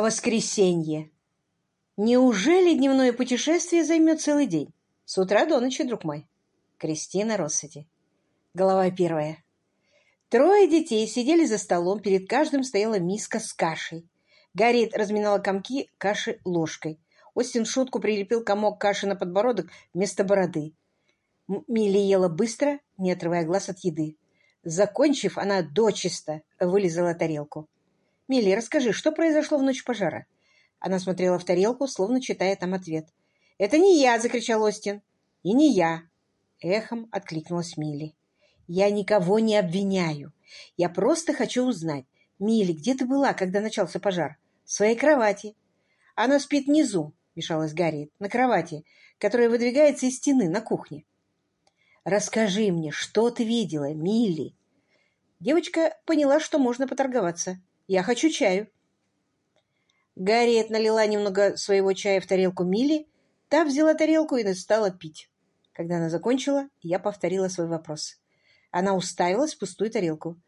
Воскресенье. Неужели дневное путешествие займет целый день? С утра до ночи, друг мой. Кристина Россети. Глава первая. Трое детей сидели за столом, перед каждым стояла миска с кашей. Гарриет разминала комки каши ложкой. Остин шутку прилепил комок каши на подбородок вместо бороды. Милли ела быстро, не отрывая глаз от еды. Закончив, она дочисто вылезала тарелку. «Милли, расскажи, что произошло в ночь пожара?» Она смотрела в тарелку, словно читая там ответ. «Это не я!» — закричал Остин. «И не я!» — эхом откликнулась Милли. «Я никого не обвиняю. Я просто хочу узнать, Милли, где ты была, когда начался пожар?» «В своей кровати». «Она спит внизу», — мешалась Гарри, — «на кровати, которая выдвигается из стены на кухне». «Расскажи мне, что ты видела, Милли?» Девочка поняла, что можно поторговаться. Я хочу чаю. Гарриет налила немного своего чая в тарелку Милли. Та взяла тарелку и стала пить. Когда она закончила, я повторила свой вопрос. Она уставилась в пустую тарелку.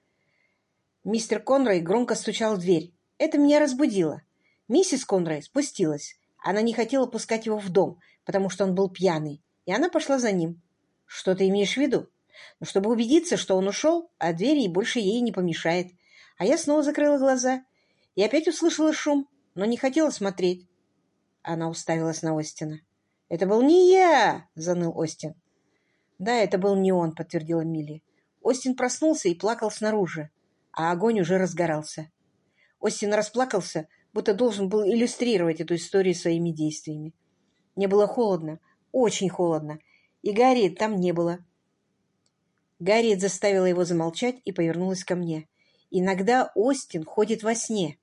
Мистер Конрой громко стучал в дверь. Это меня разбудило. Миссис Конрой спустилась. Она не хотела пускать его в дом, потому что он был пьяный, и она пошла за ним. Что ты имеешь в виду? Ну, чтобы убедиться, что он ушел, а двери больше ей не помешает. А я снова закрыла глаза и опять услышала шум, но не хотела смотреть. Она уставилась на Остина. «Это был не я!» — заныл Остин. «Да, это был не он», — подтвердила Милли. Остин проснулся и плакал снаружи, а огонь уже разгорался. Остин расплакался, будто должен был иллюстрировать эту историю своими действиями. Мне было холодно, очень холодно, и Гарри там не было. Гарриет заставила его замолчать и повернулась ко мне. Иногда Остин ходит во сне.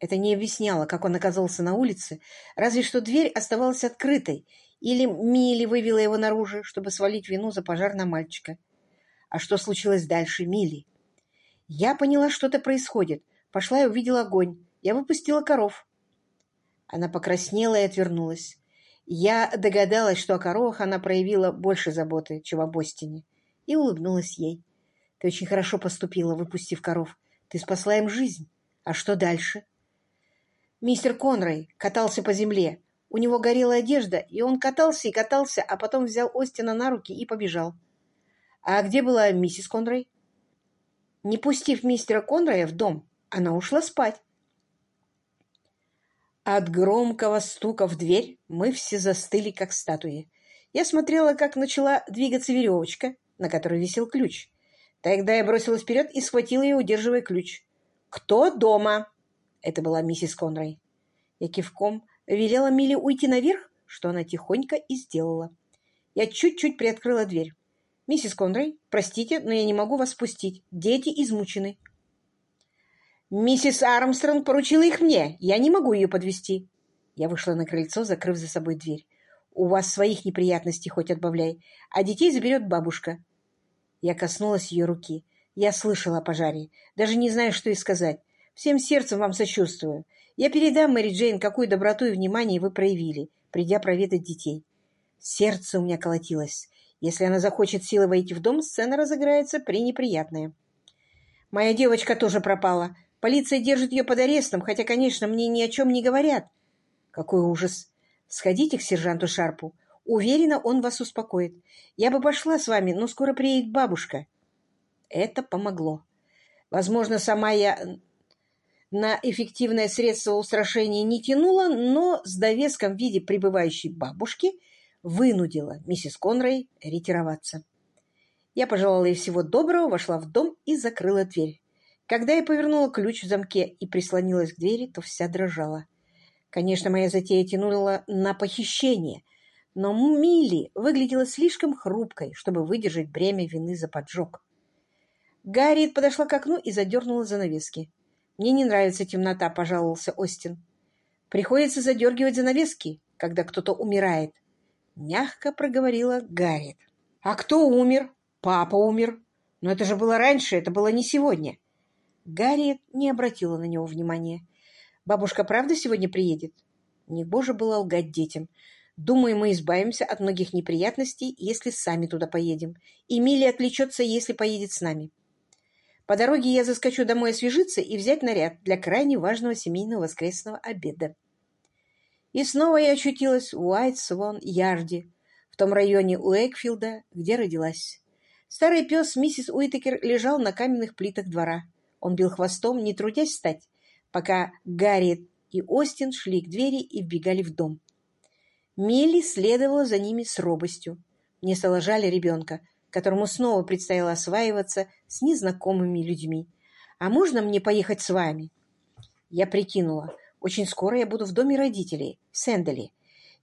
Это не объясняло, как он оказался на улице, разве что дверь оставалась открытой, или Милли вывела его наружу, чтобы свалить вину за пожар на мальчика. А что случилось дальше, Милли? Я поняла, что-то происходит. Пошла и увидела огонь. Я выпустила коров. Она покраснела и отвернулась. Я догадалась, что о коровах она проявила больше заботы, чем об Остине, и улыбнулась ей. Ты очень хорошо поступила, выпустив коров. Ты спасла им жизнь. А что дальше? Мистер Конрой катался по земле. У него горела одежда, и он катался и катался, а потом взял Остина на руки и побежал. А где была миссис Конрой? Не пустив мистера Конроя в дом, она ушла спать. От громкого стука в дверь мы все застыли, как статуи. Я смотрела, как начала двигаться веревочка, на которой висел ключ. Тогда я бросилась вперед и схватила ее, удерживая ключ. «Кто дома?» Это была миссис Конрой. Я кивком велела Миле уйти наверх, что она тихонько и сделала. Я чуть-чуть приоткрыла дверь. «Миссис Конрой, простите, но я не могу вас спустить. Дети измучены». «Миссис Армстронг поручила их мне. Я не могу ее подвести. Я вышла на крыльцо, закрыв за собой дверь. «У вас своих неприятностей хоть отбавляй, а детей заберет бабушка. Я коснулась ее руки. Я слышала о пожаре. Даже не знаю, что и сказать. Всем сердцем вам сочувствую. Я передам Мэри Джейн, какую доброту и внимание вы проявили, придя проведать детей. Сердце у меня колотилось. Если она захочет силой войти в дом, сцена разыграется пренеприятная. Моя девочка тоже пропала. Полиция держит ее под арестом, хотя, конечно, мне ни о чем не говорят. Какой ужас! Сходите к сержанту Шарпу. Уверена, он вас успокоит. Я бы пошла с вами, но скоро приедет бабушка. Это помогло. Возможно, сама я на эффективное средство устрашения не тянула, но с довеском в виде пребывающей бабушки вынудила миссис Конрой ретироваться. Я пожелала ей всего доброго, вошла в дом и закрыла дверь. Когда я повернула ключ в замке и прислонилась к двери, то вся дрожала. Конечно, моя затея тянула на похищение — но Милли выглядела слишком хрупкой, чтобы выдержать бремя вины за поджог. Гарриет подошла к окну и задернула занавески. «Мне не нравится темнота», — пожаловался Остин. «Приходится задергивать занавески, когда кто-то умирает», — мягко проговорила Гарриет. «А кто умер? Папа умер. Но это же было раньше, это было не сегодня». Гарриет не обратила на него внимания. «Бабушка правда сегодня приедет?» Не боже было лгать детям. Думаю, мы избавимся от многих неприятностей, если сами туда поедем. И Милли отвлечется, если поедет с нами. По дороге я заскочу домой освежиться и взять наряд для крайне важного семейного воскресного обеда. И снова я очутилась в Уайт-Свон-Ярде, в том районе Уэкфилда, где родилась. Старый пес миссис Уитакер лежал на каменных плитах двора. Он бил хвостом, не трудясь встать, пока Гарри и Остин шли к двери и вбегали в дом. Милли следовала за ними с робостью. Мне стало жаль ребенка, которому снова предстояло осваиваться с незнакомыми людьми. «А можно мне поехать с вами?» Я прикинула. Очень скоро я буду в доме родителей, в Сэндали.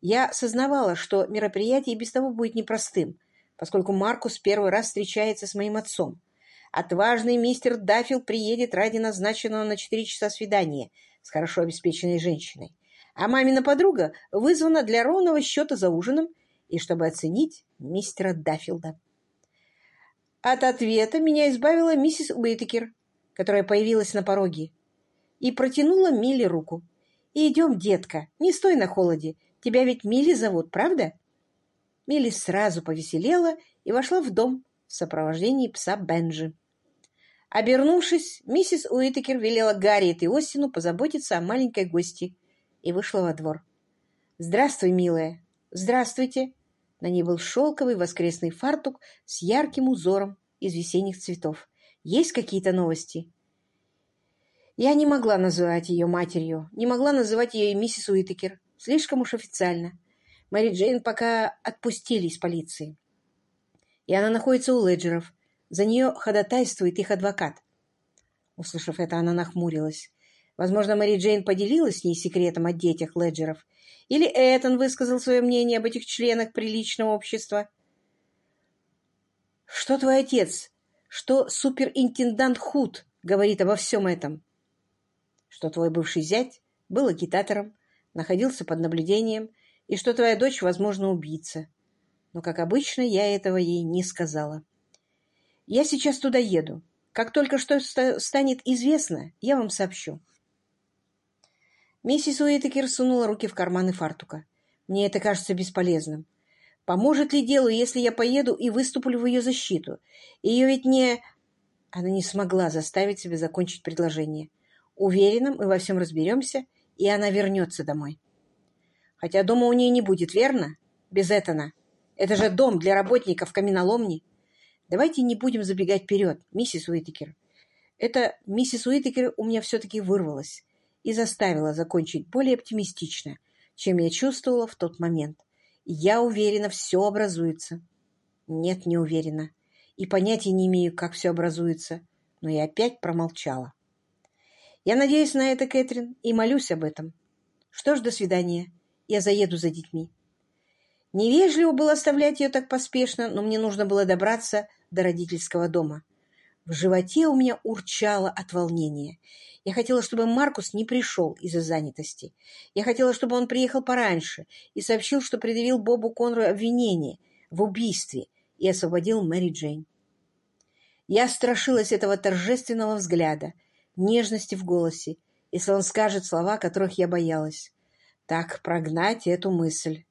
Я сознавала, что мероприятие без того будет непростым, поскольку Маркус первый раз встречается с моим отцом. Отважный мистер Даффил приедет ради назначенного на четыре часа свидания с хорошо обеспеченной женщиной а мамина подруга вызвана для ровного счета за ужином и чтобы оценить мистера Даффилда. От ответа меня избавила миссис Уитекер, которая появилась на пороге, и протянула Милли руку. «Идем, детка, не стой на холоде. Тебя ведь Милли зовут, правда?» Милли сразу повеселела и вошла в дом в сопровождении пса Бенджи. Обернувшись, миссис Уитекер велела Гарриет и Остину позаботиться о маленькой гости, и вышла во двор. «Здравствуй, милая!» «Здравствуйте!» На ней был шелковый воскресный фартук с ярким узором из весенних цветов. «Есть какие-то новости?» Я не могла называть ее матерью, не могла называть ее миссис Уитакер. Слишком уж официально. Мэри Джейн пока отпустили из полиции. И она находится у Леджеров. За нее ходатайствует их адвокат. Услышав это, она нахмурилась. Возможно, Мэри Джейн поделилась с ней секретом о детях Леджеров. Или Этон высказал свое мнение об этих членах приличного общества. «Что твой отец? Что суперинтендант Худ говорит обо всем этом?» «Что твой бывший зять был агитатором, находился под наблюдением, и что твоя дочь, возможно, убийца. Но, как обычно, я этого ей не сказала. Я сейчас туда еду. Как только что станет известно, я вам сообщу». Миссис Уитакер сунула руки в карманы фартука. «Мне это кажется бесполезным. Поможет ли делу, если я поеду и выступлю в ее защиту? Ее ведь не...» Она не смогла заставить себя закончить предложение. «Уверена, мы во всем разберемся, и она вернется домой». «Хотя дома у нее не будет, верно? Без Этана. Это же дом для работников каменоломни. Давайте не будем забегать вперед, миссис Уитакер. Это миссис Уитакер у меня все-таки вырвалась и заставила закончить более оптимистично, чем я чувствовала в тот момент. Я уверена, все образуется. Нет, не уверена. И понятия не имею, как все образуется. Но я опять промолчала. Я надеюсь на это, Кэтрин, и молюсь об этом. Что ж, до свидания. Я заеду за детьми. Невежливо было оставлять ее так поспешно, но мне нужно было добраться до родительского дома. В животе у меня урчало от волнения. Я хотела, чтобы Маркус не пришел из-за занятости. Я хотела, чтобы он приехал пораньше и сообщил, что предъявил Бобу Конру обвинение в убийстве и освободил Мэри Джейн. Я страшилась этого торжественного взгляда, нежности в голосе, если он скажет слова, которых я боялась. Так прогнать эту мысль.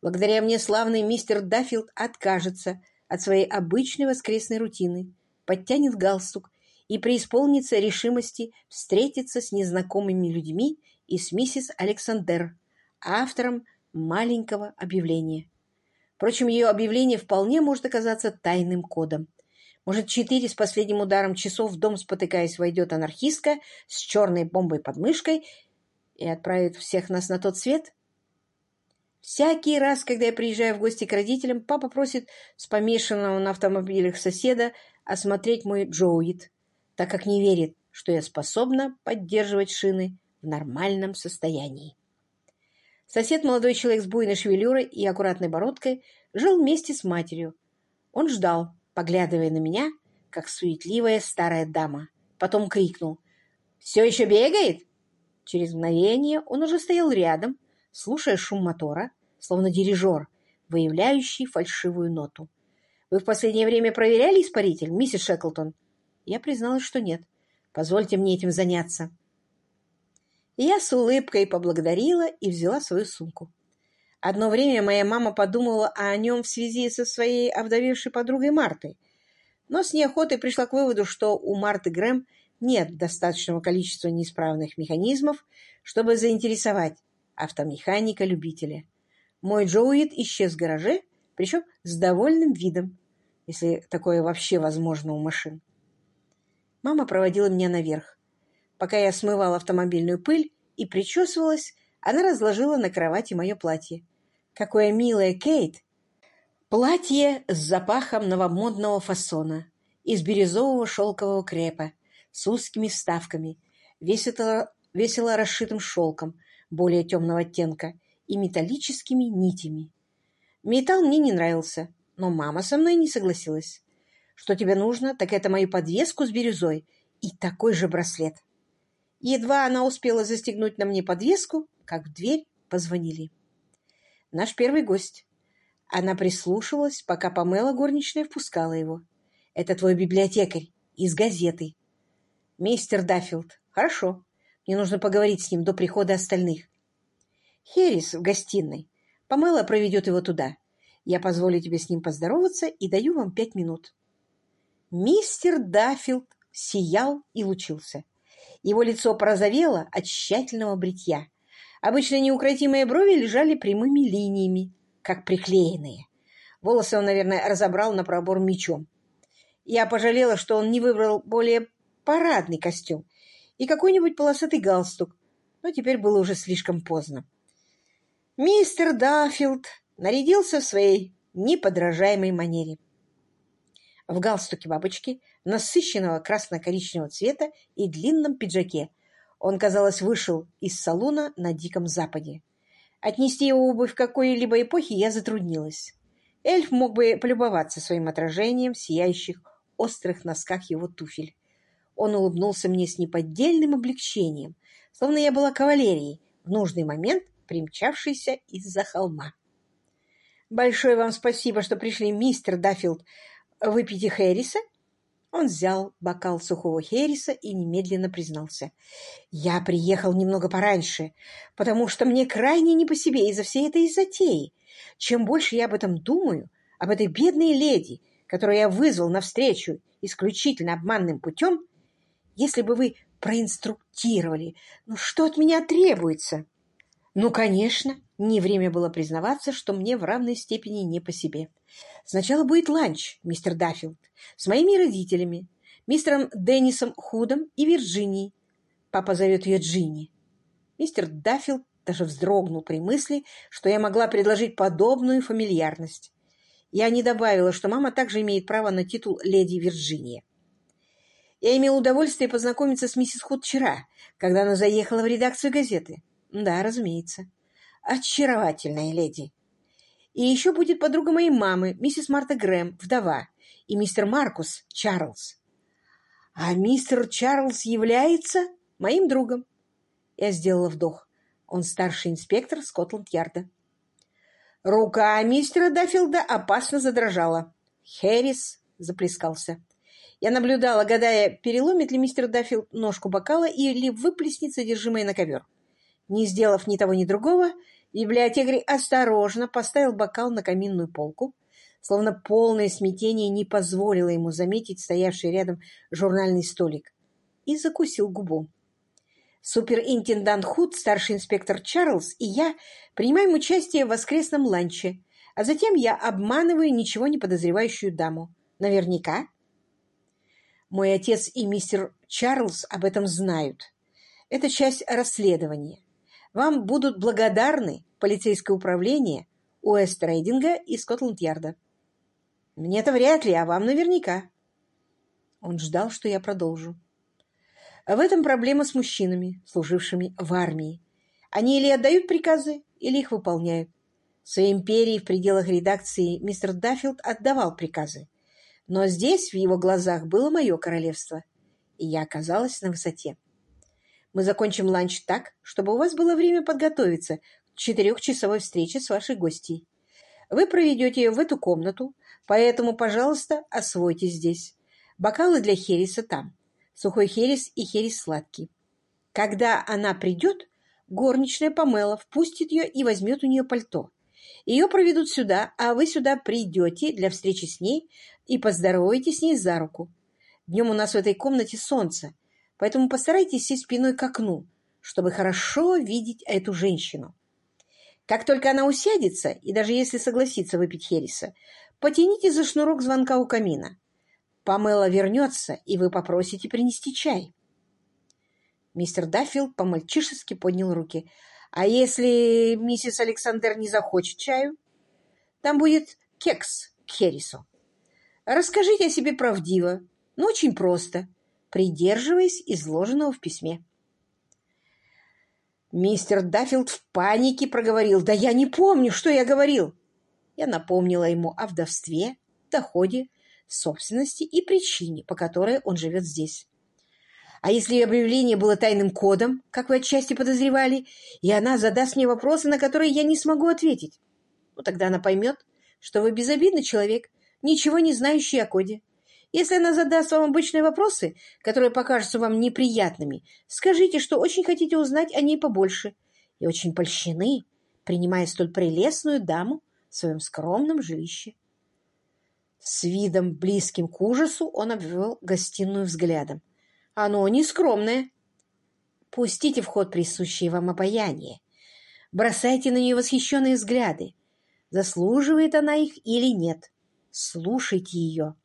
Благодаря мне славный мистер Даффилд откажется от своей обычной воскресной рутины подтянет галстук и преисполнится решимости встретиться с незнакомыми людьми и с миссис Александр, автором маленького объявления. Впрочем, ее объявление вполне может оказаться тайным кодом. Может, четыре с последним ударом часов в дом, спотыкаясь, войдет анархистка с черной бомбой под мышкой и отправит всех нас на тот свет? Всякий раз, когда я приезжаю в гости к родителям, папа просит с помешанного на автомобилях соседа осмотреть мой Джоуит, так как не верит, что я способна поддерживать шины в нормальном состоянии. Сосед, молодой человек с буйной шевелюрой и аккуратной бородкой, жил вместе с матерью. Он ждал, поглядывая на меня, как суетливая старая дама. Потом крикнул «Все еще бегает?» Через мгновение он уже стоял рядом, слушая шум мотора, словно дирижер, выявляющий фальшивую ноту. Вы в последнее время проверяли испаритель, миссис Шеклтон? Я призналась, что нет. Позвольте мне этим заняться. Я с улыбкой поблагодарила и взяла свою сумку. Одно время моя мама подумала о нем в связи со своей овдовевшей подругой Мартой. но с неохотой пришла к выводу, что у Марты Грэм нет достаточного количества неисправных механизмов, чтобы заинтересовать автомеханика-любителя. Мой Джоуит исчез в гараже, причем с довольным видом, если такое вообще возможно у машин. Мама проводила меня наверх. Пока я смывала автомобильную пыль и причесывалась, она разложила на кровати мое платье. Какое милое, Кейт! Платье с запахом новомодного фасона, из бирюзового шелкового крепа, с узкими вставками, весело, весело расшитым шелком более темного оттенка и металлическими нитями. Металл мне не нравился, но мама со мной не согласилась. Что тебе нужно, так это мою подвеску с бирюзой и такой же браслет. Едва она успела застегнуть на мне подвеску, как в дверь позвонили. Наш первый гость. Она прислушивалась, пока Памела горничная впускала его. «Это твой библиотекарь из газеты». «Мистер Даффилд. Хорошо. Мне нужно поговорить с ним до прихода остальных». «Херрис в гостиной. Памела проведет его туда. Я позволю тебе с ним поздороваться и даю вам пять минут». Мистер Даффилд сиял и лучился. Его лицо порозовело от тщательного бритья. Обычно неукротимые брови лежали прямыми линиями, как приклеенные. Волосы он, наверное, разобрал на пробор мечом. Я пожалела, что он не выбрал более парадный костюм и какой-нибудь полосатый галстук, но теперь было уже слишком поздно. Мистер Даффилд нарядился в своей неподражаемой манере. В галстуке бабочки, насыщенного красно-коричневого цвета и длинном пиджаке. Он, казалось, вышел из салуна на Диком Западе. Отнести его обувь какой-либо эпохи я затруднилась. Эльф мог бы полюбоваться своим отражением в сияющих острых носках его туфель. Он улыбнулся мне с неподдельным облегчением, словно я была кавалерией, в нужный момент примчавшейся из-за холма. «Большое вам спасибо, что пришли, мистер Даффилд. Выпейте Хэрриса?» Он взял бокал сухого хереса и немедленно признался. «Я приехал немного пораньше, потому что мне крайне не по себе из-за всей этой затеи. Чем больше я об этом думаю, об этой бедной леди, которую я вызвал навстречу исключительно обманным путем, если бы вы проинструктировали, ну что от меня требуется?» Ну, конечно, не время было признаваться, что мне в равной степени не по себе. Сначала будет ланч, мистер Даффилд, с моими родителями, мистером Деннисом Худом и Вирджинией. Папа зовет ее Джинни. Мистер Даффилд даже вздрогнул при мысли, что я могла предложить подобную фамильярность. Я не добавила, что мама также имеет право на титул леди Вирджиния. Я имела удовольствие познакомиться с миссис Худ вчера, когда она заехала в редакцию газеты. Да, разумеется. Очаровательная леди. И еще будет подруга моей мамы, миссис Марта Грэм, вдова, и мистер Маркус Чарльз. А мистер Чарльз является моим другом. Я сделала вдох. Он старший инспектор Скотланд-Ярда. Рука мистера Даффилда опасно задрожала. Хэрис заплескался. Я наблюдала, гадая, переломит ли мистер Даффилд ножку бокала или выплеснет содержимое на ковер. Не сделав ни того, ни другого, библиотекарь осторожно поставил бокал на каминную полку, словно полное смятение не позволило ему заметить стоявший рядом журнальный столик, и закусил губу. Суперинтендант Худ, старший инспектор Чарльз и я принимаем участие в воскресном ланче, а затем я обманываю ничего не подозревающую даму. Наверняка. Мой отец и мистер Чарльз об этом знают. Это часть расследования. Вам будут благодарны полицейское управление Уэст-Рейдинга и Скотланд-Ярда. Мне-то вряд ли, а вам наверняка. Он ждал, что я продолжу. В этом проблема с мужчинами, служившими в армии. Они или отдают приказы, или их выполняют. В своей империи в пределах редакции мистер Даффилд отдавал приказы. Но здесь в его глазах было мое королевство, и я оказалась на высоте. Мы закончим ланч так, чтобы у вас было время подготовиться к четырехчасовой встрече с вашей гостьей. Вы проведете ее в эту комнату, поэтому, пожалуйста, освойтесь здесь. Бокалы для хереса там. Сухой херес и херес сладкий. Когда она придет, горничная Памела впустит ее и возьмет у нее пальто. Ее проведут сюда, а вы сюда придете для встречи с ней и поздороваетесь с ней за руку. Днем у нас в этой комнате солнце, поэтому постарайтесь сесть спиной к окну, чтобы хорошо видеть эту женщину. Как только она усядется, и даже если согласится выпить Хереса, потяните за шнурок звонка у камина. Памела вернется, и вы попросите принести чай. Мистер Даффилд по-мальчишески поднял руки. «А если миссис Александр не захочет чаю? Там будет кекс к Хересу. Расскажите о себе правдиво, но очень просто, придерживаясь изложенного в письме». Мистер Даффилд в панике проговорил. «Да я не помню, что я говорил!» Я напомнила ему о вдовстве, доходе, собственности и причине, по которой он живет здесь. А если объявление было тайным кодом, как вы отчасти подозревали, и она задаст мне вопросы, на которые я не смогу ответить? Ну, тогда она поймет, что вы безобидный человек, ничего не знающий о коде. Если она задаст вам обычные вопросы, которые покажутся вам неприятными, скажите, что очень хотите узнать о ней побольше и очень польщены, принимая столь прелестную даму в своем скромном жилище. С видом близким к ужасу он обвел гостиную взглядом. Оно не скромное. Пустите в ход присущее вам обаяние. Бросайте на нее восхищенные взгляды. Заслуживает она их или нет. Слушайте ее.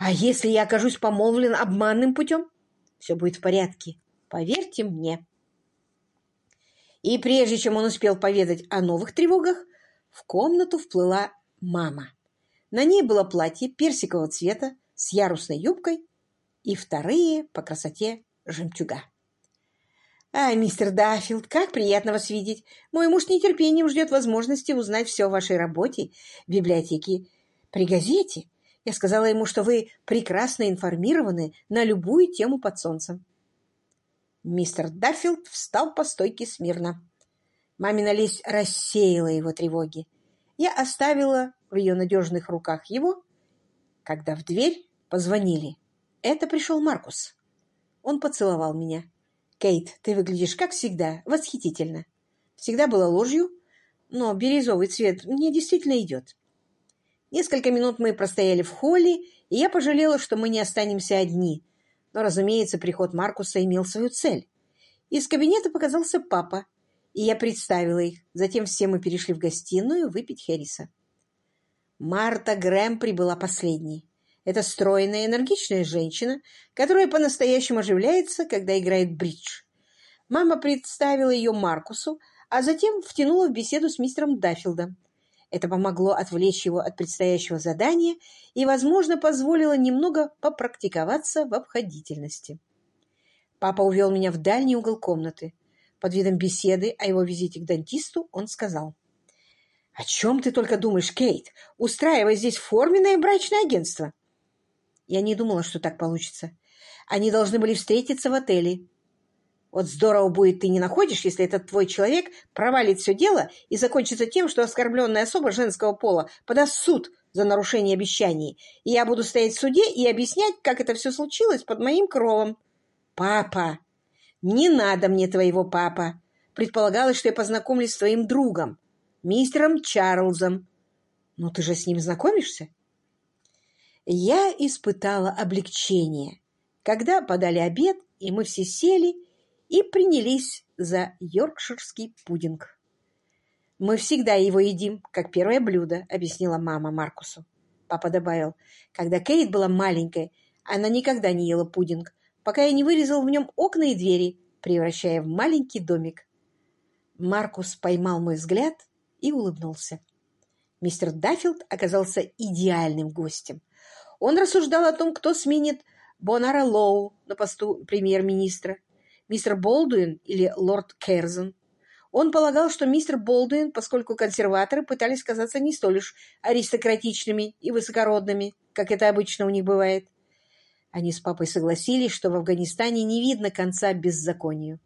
А если я окажусь помолвлен обманным путем? Все будет в порядке. Поверьте мне. И прежде чем он успел поведать о новых тревогах, в комнату вплыла мама. На ней было платье персикового цвета с ярусной юбкой и вторые по красоте жемчуга. «А, мистер Даффилд, как приятно вас видеть! Мой муж с нетерпением ждет возможности узнать все о вашей работе в библиотеке при газете. Я сказала ему, что вы прекрасно информированы на любую тему под солнцем». Мистер Даффилд встал по стойке смирно. Мамина лесть рассеяла его тревоги. Я оставила в ее надежных руках его, когда в дверь позвонили. Это пришел Маркус. Он поцеловал меня. «Кейт, ты выглядишь, как всегда, восхитительно. Всегда была ложью, но бирюзовый цвет мне действительно идет». Несколько минут мы простояли в холле, и я пожалела, что мы не останемся одни. Но, разумеется, приход Маркуса имел свою цель. Из кабинета показался папа, и я представила их. Затем все мы перешли в гостиную выпить Херриса. Марта Грэм прибыла последней. Это стройная, энергичная женщина, которая по-настоящему оживляется, когда играет бридж. Мама представила ее Маркусу, а затем втянула в беседу с мистером Даффилдом. Это помогло отвлечь его от предстоящего задания и, возможно, позволило немного попрактиковаться в обходительности. Папа увел меня в дальний угол комнаты. Под видом беседы о его визите к дантисту он сказал. «О чем ты только думаешь, Кейт, устраивая здесь форменное брачное агентство? Я не думала, что так получится. Они должны были встретиться в отеле. Вот здорово будет, ты не находишь, если этот твой человек провалит все дело и закончится тем, что оскорбленная особа женского пола подаст суд за нарушение обещаний, и я буду стоять в суде и объяснять, как это все случилось под моим кровом. Папа! Не надо мне твоего папа! Предполагалось, что я познакомлюсь с твоим другом, мистером Чарльзом. Ну, ты же с ним знакомишься? я испытала облегчение, когда подали обед, и мы все сели и принялись за йоркширский пудинг. «Мы всегда его едим, как первое блюдо», — объяснила мама Маркусу. Папа добавил, когда Кейт была маленькой, она никогда не ела пудинг, пока я не вырезал в нем окна и двери, превращая в маленький домик. Маркус поймал мой взгляд и улыбнулся. Мистер Даффилд оказался идеальным гостем. Он рассуждал о том, кто сменит Бонара Лоу на посту премьер-министра, мистер Болдуин или лорд Керзон. Он полагал, что мистер Болдуин, поскольку консерваторы пытались казаться не столь уж аристократичными и высокородными, как это обычно у них бывает. Они с папой согласились, что в Афганистане не видно конца беззаконию.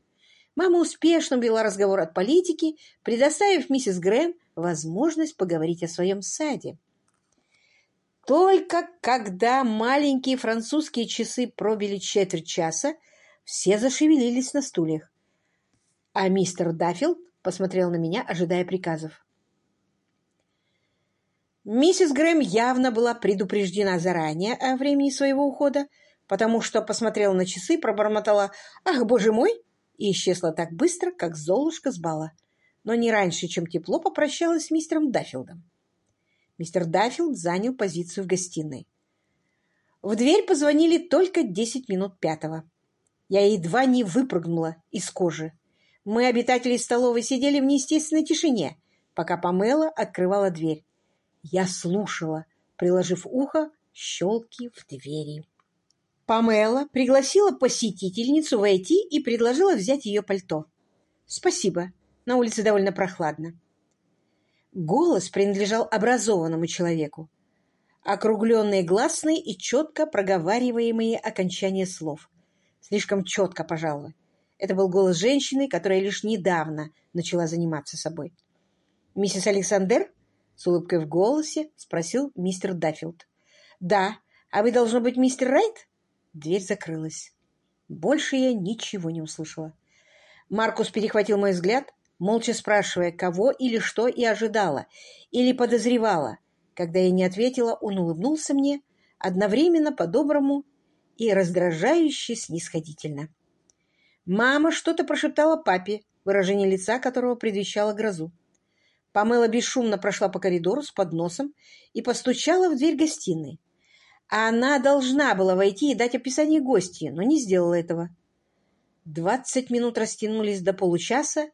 Мама успешно вела разговор от политики, предоставив миссис Грэм возможность поговорить о своем саде. Только когда маленькие французские часы пробили четверть часа, все зашевелились на стульях. А мистер Даффилд посмотрел на меня, ожидая приказов. Миссис Грэм явно была предупреждена заранее о времени своего ухода, потому что посмотрела на часы, пробормотала «Ах, боже мой!» и исчезла так быстро, как Золушка с бала, но не раньше, чем тепло попрощалась с мистером Даффилдом. Мистер Даффилд занял позицию в гостиной. В дверь позвонили только десять минут пятого. Я едва не выпрыгнула из кожи. Мы, обитатели столовой, сидели в неестественной тишине, пока Памела открывала дверь. Я слушала, приложив ухо щелки в двери. Памела пригласила посетительницу войти и предложила взять ее пальто. «Спасибо. На улице довольно прохладно». Голос принадлежал образованному человеку. Округленные гласные и четко проговариваемые окончания слов. Слишком четко, пожалуй. Это был голос женщины, которая лишь недавно начала заниматься собой. «Миссис Александр?» — с улыбкой в голосе спросил мистер Даффилд. «Да. А вы, должно быть, мистер Райт?» Дверь закрылась. Больше я ничего не услышала. Маркус перехватил мой взгляд, молча спрашивая, кого или что и ожидала, или подозревала. Когда я не ответила, он улыбнулся мне, одновременно по-доброму и раздражающе снисходительно. Мама что-то прошептала папе, выражение лица которого предвещало грозу. Памела бесшумно прошла по коридору с подносом и постучала в дверь гостиной. Она должна была войти и дать описание гостья, но не сделала этого. Двадцать минут растянулись до получаса,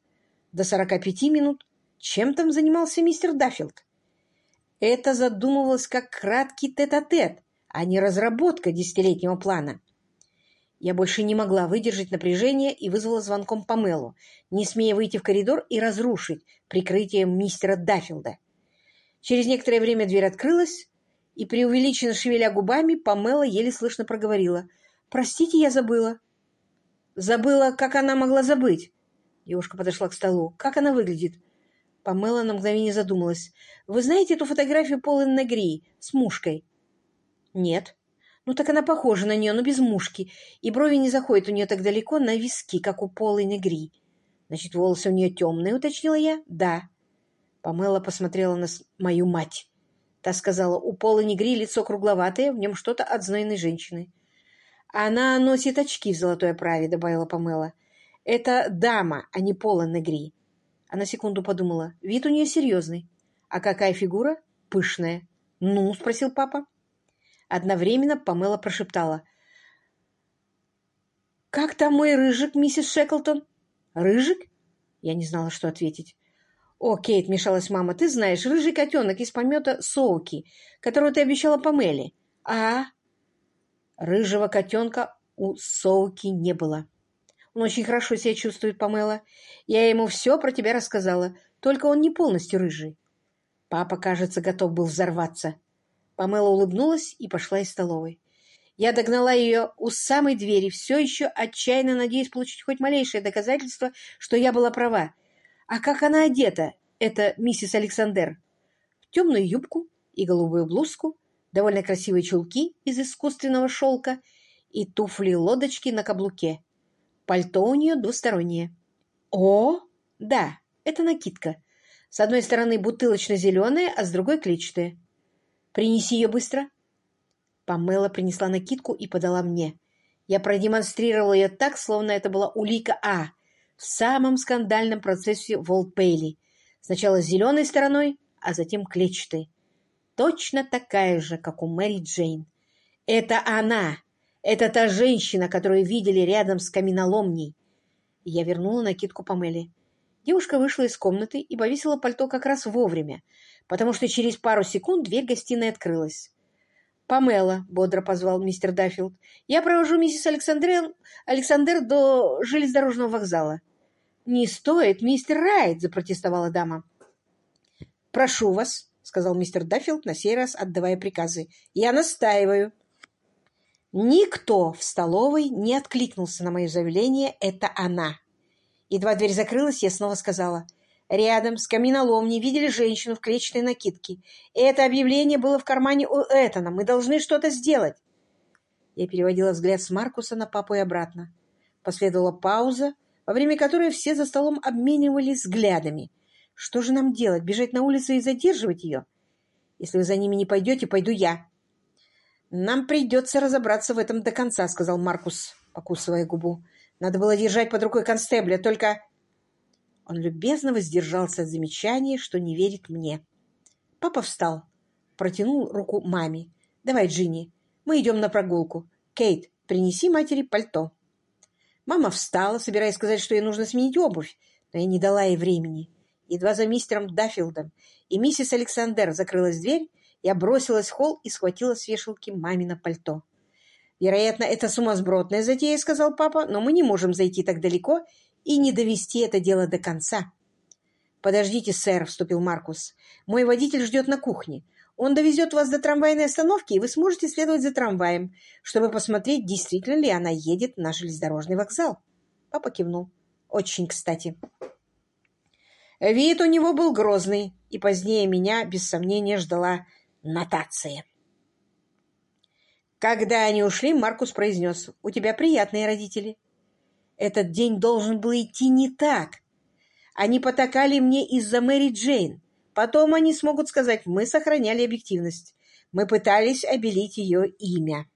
до сорока пяти минут. Чем там занимался мистер Даффилд? Это задумывалось как краткий тет-а-тет, -тет, а не разработка десятилетнего плана. Я больше не могла выдержать напряжение и вызвала звонком Памелу, не смея выйти в коридор и разрушить прикрытие мистера Даффилда. Через некоторое время дверь открылась, и, преувеличенно шевеля губами, Памела еле слышно проговорила. «Простите, я забыла». «Забыла, как она могла забыть?» Девушка подошла к столу. «Как она выглядит?» Памела на мгновение задумалась. «Вы знаете эту фотографию Полы Негри с мушкой?» «Нет». «Ну так она похожа на нее, но без мушки, и брови не заходят у нее так далеко на виски, как у Полы Негри». «Значит, волосы у нее темные», — уточнила я. «Да». Памела посмотрела на мою мать. Та сказала, у Полы Негри лицо кругловатое, в нем что-то от знойной женщины. «Она носит очки в золотой оправе», — добавила Памела. «Это дама, а не Пола Негри». Она секунду подумала. Вид у нее серьезный. «А какая фигура?» «Пышная». «Ну?» — спросил папа. Одновременно Памела прошептала. «Как там мой рыжик, миссис Шеклтон?» «Рыжик?» Я не знала, что ответить. «О, Кейт», — мешалась мама, — «ты знаешь, рыжий котенок из помета Соуки, которого ты обещала Памеле». «А?» Рыжего котенка у Соуки не было. Он очень хорошо себя чувствует, Памела. Я ему все про тебя рассказала, только он не полностью рыжий. Папа, кажется, готов был взорваться. Памела улыбнулась и пошла из столовой. Я догнала ее у самой двери, все еще отчаянно надеясь получить хоть малейшее доказательство, что я была права, а как она одета, это миссис Александр? В темную юбку и голубую блузку, довольно красивые чулки из искусственного шелка и туфли-лодочки на каблуке. Пальто у нее двустороннее. О, да, это накидка. С одной стороны бутылочно-зеленая, а с другой клетчатая. Принеси ее быстро. Памела принесла накидку и подала мне. Я продемонстрировала ее так, словно это была улика А, в самом скандальном процессе Волпейли. Сначала зеленой стороной, а затем клетчатой. Точно такая же, как у Мэри Джейн. Это она! Это та женщина, которую видели рядом с каменоломней. Я вернула накидку Памеле. Девушка вышла из комнаты и повесила пальто как раз вовремя, потому что через пару секунд дверь гостиной открылась. «Памела», — бодро позвал мистер Даффилд, — «я провожу миссис Александр, Александр до железнодорожного вокзала». «Не стоит, мистер Райт!» — запротестовала дама. «Прошу вас», — сказал мистер Даффилд, на сей раз отдавая приказы. «Я настаиваю». Никто в столовой не откликнулся на мое заявление «это она». Едва дверь закрылась, я снова сказала. Рядом с каминоломней видели женщину в клетчатой накидке. Это объявление было в кармане у Этана. Мы должны что-то сделать. Я переводила взгляд с Маркуса на папу и обратно. Последовала пауза, во время которой все за столом обменивались взглядами. Что же нам делать? Бежать на улицу и задерживать ее? Если вы за ними не пойдете, пойду я. «Нам придется разобраться в этом до конца», — сказал Маркус, покусывая губу. «Надо было держать под рукой констебля, только...» Он любезно воздержался от замечания, что не верит мне. Папа встал, протянул руку маме. «Давай, Джинни, мы идем на прогулку. Кейт, принеси матери пальто». Мама встала, собираясь сказать, что ей нужно сменить обувь, но я не дала ей времени. Едва за мистером Даффилдом и миссис Александр закрылась дверь, я бросилась в холл и схватила с вешалки мамино пальто. «Вероятно, это сумасбродная затея», — сказал папа, «но мы не можем зайти так далеко и не довести это дело до конца». «Подождите, сэр», — вступил Маркус. «Мой водитель ждет на кухне. Он довезет вас до трамвайной остановки, и вы сможете следовать за трамваем, чтобы посмотреть, действительно ли она едет на железнодорожный вокзал». Папа кивнул. «Очень кстати». Вид у него был грозный, и позднее меня, без сомнения, ждала нотация. Когда они ушли, Маркус произнес, «У тебя приятные родители». Этот день должен был идти не так. Они потакали мне из-за Мэри Джейн. Потом они смогут сказать, мы сохраняли объективность. Мы пытались обелить ее имя.